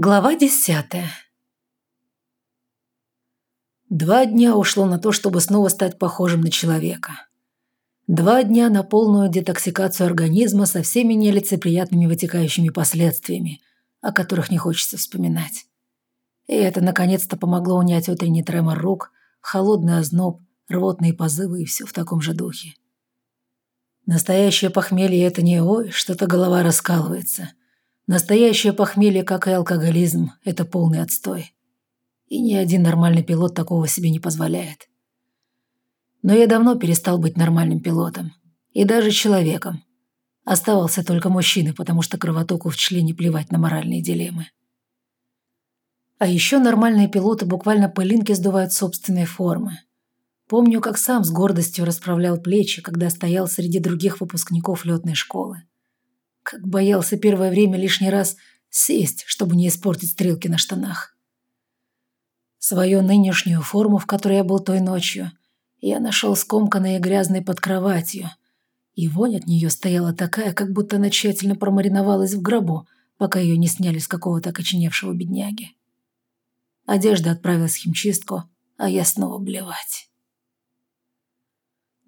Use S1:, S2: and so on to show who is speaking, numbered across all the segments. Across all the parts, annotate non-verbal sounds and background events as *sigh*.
S1: Глава десятая Два дня ушло на то, чтобы снова стать похожим на человека. Два дня на полную детоксикацию организма со всеми нелицеприятными вытекающими последствиями, о которых не хочется вспоминать. И это наконец-то помогло унять утренний тремор рук, холодный озноб, рвотные позывы и все в таком же духе. Настоящее похмелье – это не «ой, что-то голова раскалывается», Настоящее похмелье, как и алкоголизм, это полный отстой. И ни один нормальный пилот такого себе не позволяет. Но я давно перестал быть нормальным пилотом. И даже человеком. Оставался только мужчиной, потому что кровотоку в члене плевать на моральные дилеммы. А еще нормальные пилоты буквально пылинки сдувают собственные формы. Помню, как сам с гордостью расправлял плечи, когда стоял среди других выпускников летной школы. Как боялся первое время лишний раз сесть, чтобы не испортить стрелки на штанах. Свою нынешнюю форму, в которой я был той ночью, я нашел скомканной и грязной под кроватью. И вонь от нее стояла такая, как будто она тщательно промариновалась в гробу, пока ее не сняли с какого-то окоченевшего бедняги. Одежда отправилась в химчистку, а я снова блевать.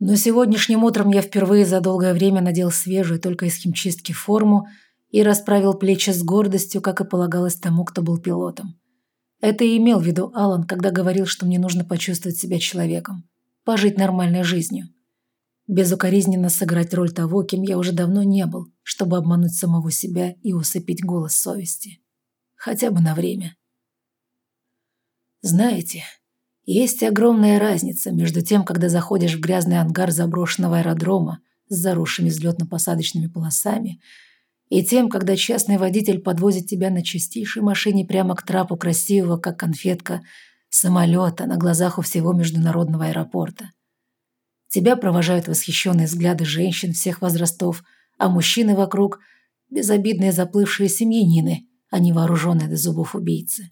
S1: Но сегодняшним утром я впервые за долгое время надел свежую, только из химчистки форму и расправил плечи с гордостью, как и полагалось тому, кто был пилотом. Это и имел в виду Алан, когда говорил, что мне нужно почувствовать себя человеком, пожить нормальной жизнью. Безукоризненно сыграть роль того, кем я уже давно не был, чтобы обмануть самого себя и усыпить голос совести. Хотя бы на время. Знаете, есть огромная разница между тем, когда заходишь в грязный ангар заброшенного аэродрома с заросшими взлетно-посадочными полосами, и тем, когда частный водитель подвозит тебя на чистейшей машине прямо к трапу красивого, как конфетка, самолета на глазах у всего международного аэропорта. Тебя провожают восхищенные взгляды женщин всех возрастов, а мужчины вокруг – безобидные заплывшие семьянины, а не вооруженные до зубов убийцы.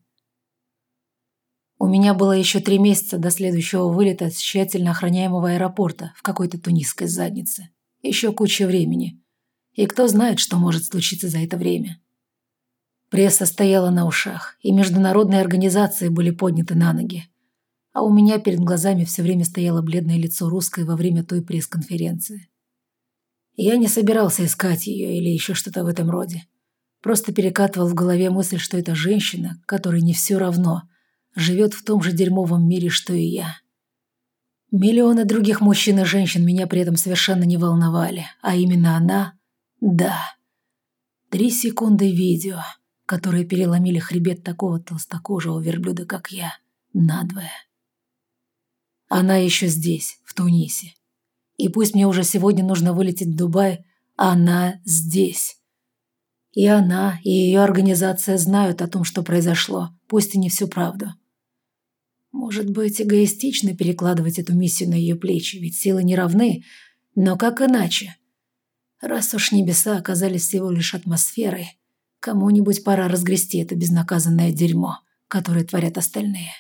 S1: У меня было еще три месяца до следующего вылета с тщательно охраняемого аэропорта в какой-то тунисской заднице. Еще куча времени. И кто знает, что может случиться за это время. Пресса стояла на ушах, и международные организации были подняты на ноги. А у меня перед глазами все время стояло бледное лицо русской во время той пресс-конференции. Я не собирался искать ее или еще что-то в этом роде. Просто перекатывал в голове мысль, что это женщина, которой не все равно – живет в том же дерьмовом мире, что и я. Миллионы других мужчин и женщин меня при этом совершенно не волновали, а именно она – да. Три секунды видео, которые переломили хребет такого толстокожего верблюда, как я, надвое. Она еще здесь, в Тунисе. И пусть мне уже сегодня нужно вылететь в Дубай, она здесь. И она, и ее организация знают о том, что произошло, пусть и не всю правду. Может быть, эгоистично перекладывать эту миссию на ее плечи, ведь силы не равны, но как иначе? Раз уж небеса оказались всего лишь атмосферой, кому-нибудь пора разгрести это безнаказанное дерьмо, которое творят остальные.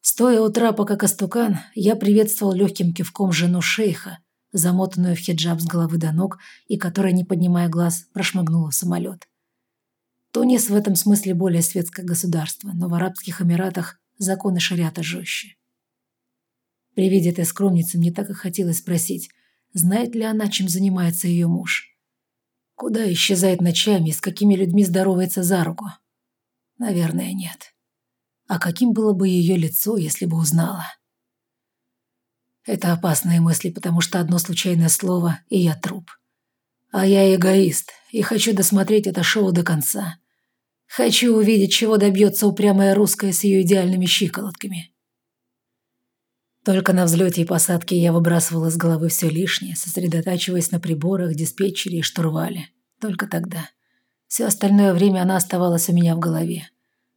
S1: Стоя у трапа как остукан, я приветствовал легким кивком жену шейха, замотанную в хиджаб с головы до ног и которая, не поднимая глаз, прошмыгнула в самолет. Тунис в этом смысле более светское государство, но в Арабских Эмиратах законы шариата жестче. При виде этой скромницы мне так и хотелось спросить, знает ли она, чем занимается ее муж. Куда исчезает ночами и с какими людьми здоровается за руку? Наверное, нет. А каким было бы ее лицо, если бы узнала? Это опасные мысли, потому что одно случайное слово, и я труп. А я эгоист, и хочу досмотреть это шоу до конца. Хочу увидеть, чего добьется упрямая русская с ее идеальными щиколотками. Только на взлете и посадке я выбрасывал из головы все лишнее, сосредотачиваясь на приборах, диспетчере и штурвале. Только тогда. Все остальное время она оставалась у меня в голове.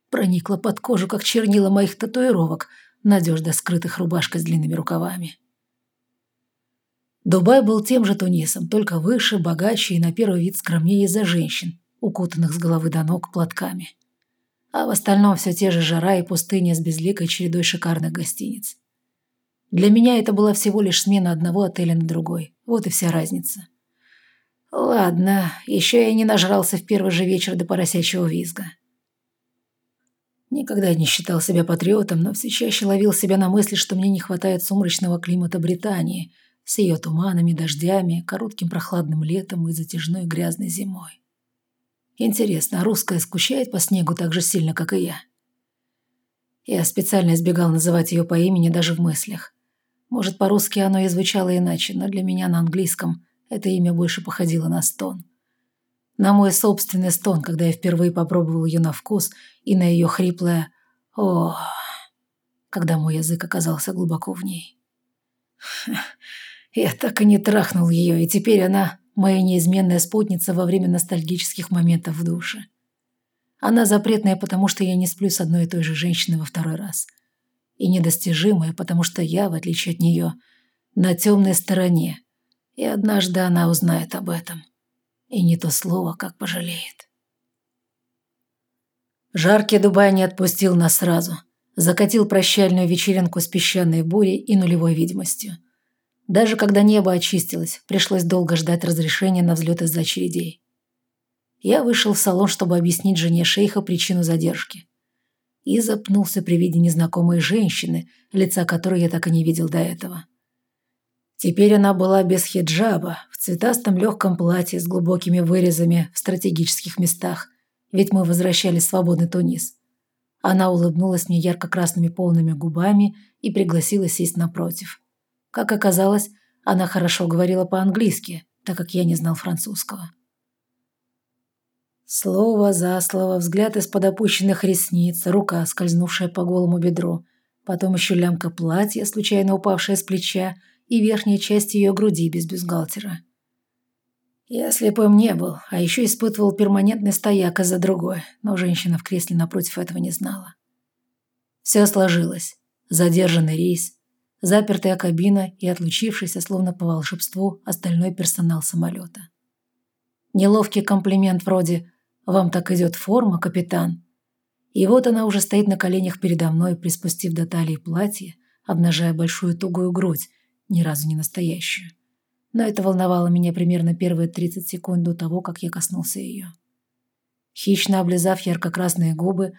S1: Проникла под кожу, как чернила моих татуировок, надежно скрытых рубашкой с длинными рукавами. Дубай был тем же Тунисом, только выше, богаче и на первый вид скромнее из-за женщин, укутанных с головы до ног платками. А в остальном все те же жара и пустыня с безликой чередой шикарных гостиниц. Для меня это была всего лишь смена одного отеля на другой. Вот и вся разница. Ладно, еще я не нажрался в первый же вечер до поросячьего визга. Никогда не считал себя патриотом, но все чаще ловил себя на мысли, что мне не хватает сумрачного климата Британии с ее туманами, дождями, коротким прохладным летом и затяжной грязной зимой. Интересно, а русская скучает по снегу так же сильно, как и я? Я специально избегал называть ее по имени даже в мыслях. Может, по-русски оно и звучало иначе, но для меня на английском это имя больше походило на стон. На мой собственный стон, когда я впервые попробовал ее на вкус, и на ее хриплое «О», когда мой язык оказался глубоко в ней. *laughs* Я так и не трахнул ее, и теперь она моя неизменная спутница во время ностальгических моментов в душе. Она запретная, потому что я не сплю с одной и той же женщиной во второй раз. И недостижимая, потому что я, в отличие от нее, на темной стороне, и однажды она узнает об этом. И не то слово, как пожалеет. Жаркий Дубай не отпустил нас сразу. Закатил прощальную вечеринку с песчаной бурей и нулевой видимостью. Даже когда небо очистилось, пришлось долго ждать разрешения на взлет из-за очередей. Я вышел в салон, чтобы объяснить жене шейха причину задержки. И запнулся при виде незнакомой женщины, лица которой я так и не видел до этого. Теперь она была без хиджаба, в цветастом легком платье с глубокими вырезами в стратегических местах, ведь мы возвращали свободный Тунис. Она улыбнулась мне ярко-красными полными губами и пригласила сесть напротив. Как оказалось, она хорошо говорила по-английски, так как я не знал французского. Слово за слово, взгляд из-под опущенных ресниц, рука, скользнувшая по голому бедру, потом еще лямка платья, случайно упавшая с плеча, и верхняя часть ее груди без бюстгальтера. Я слепым не был, а еще испытывал перманентный стояк из-за другой, но женщина в кресле напротив этого не знала. Все сложилось. Задержанный рейс, запертая кабина и отлучившийся, словно по волшебству, остальной персонал самолета. Неловкий комплимент вроде «Вам так идет форма, капитан?» И вот она уже стоит на коленях передо мной, приспустив до талии платье, обнажая большую тугую грудь, ни разу не настоящую. Но это волновало меня примерно первые 30 секунд до того, как я коснулся ее. Хищно облизав ярко-красные губы,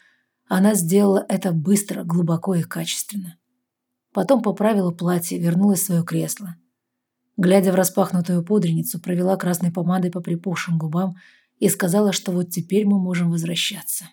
S1: она сделала это быстро, глубоко и качественно. Потом поправила платье, вернулась в свое кресло. Глядя в распахнутую пудреницу, провела красной помадой по припухшим губам и сказала, что вот теперь мы можем возвращаться.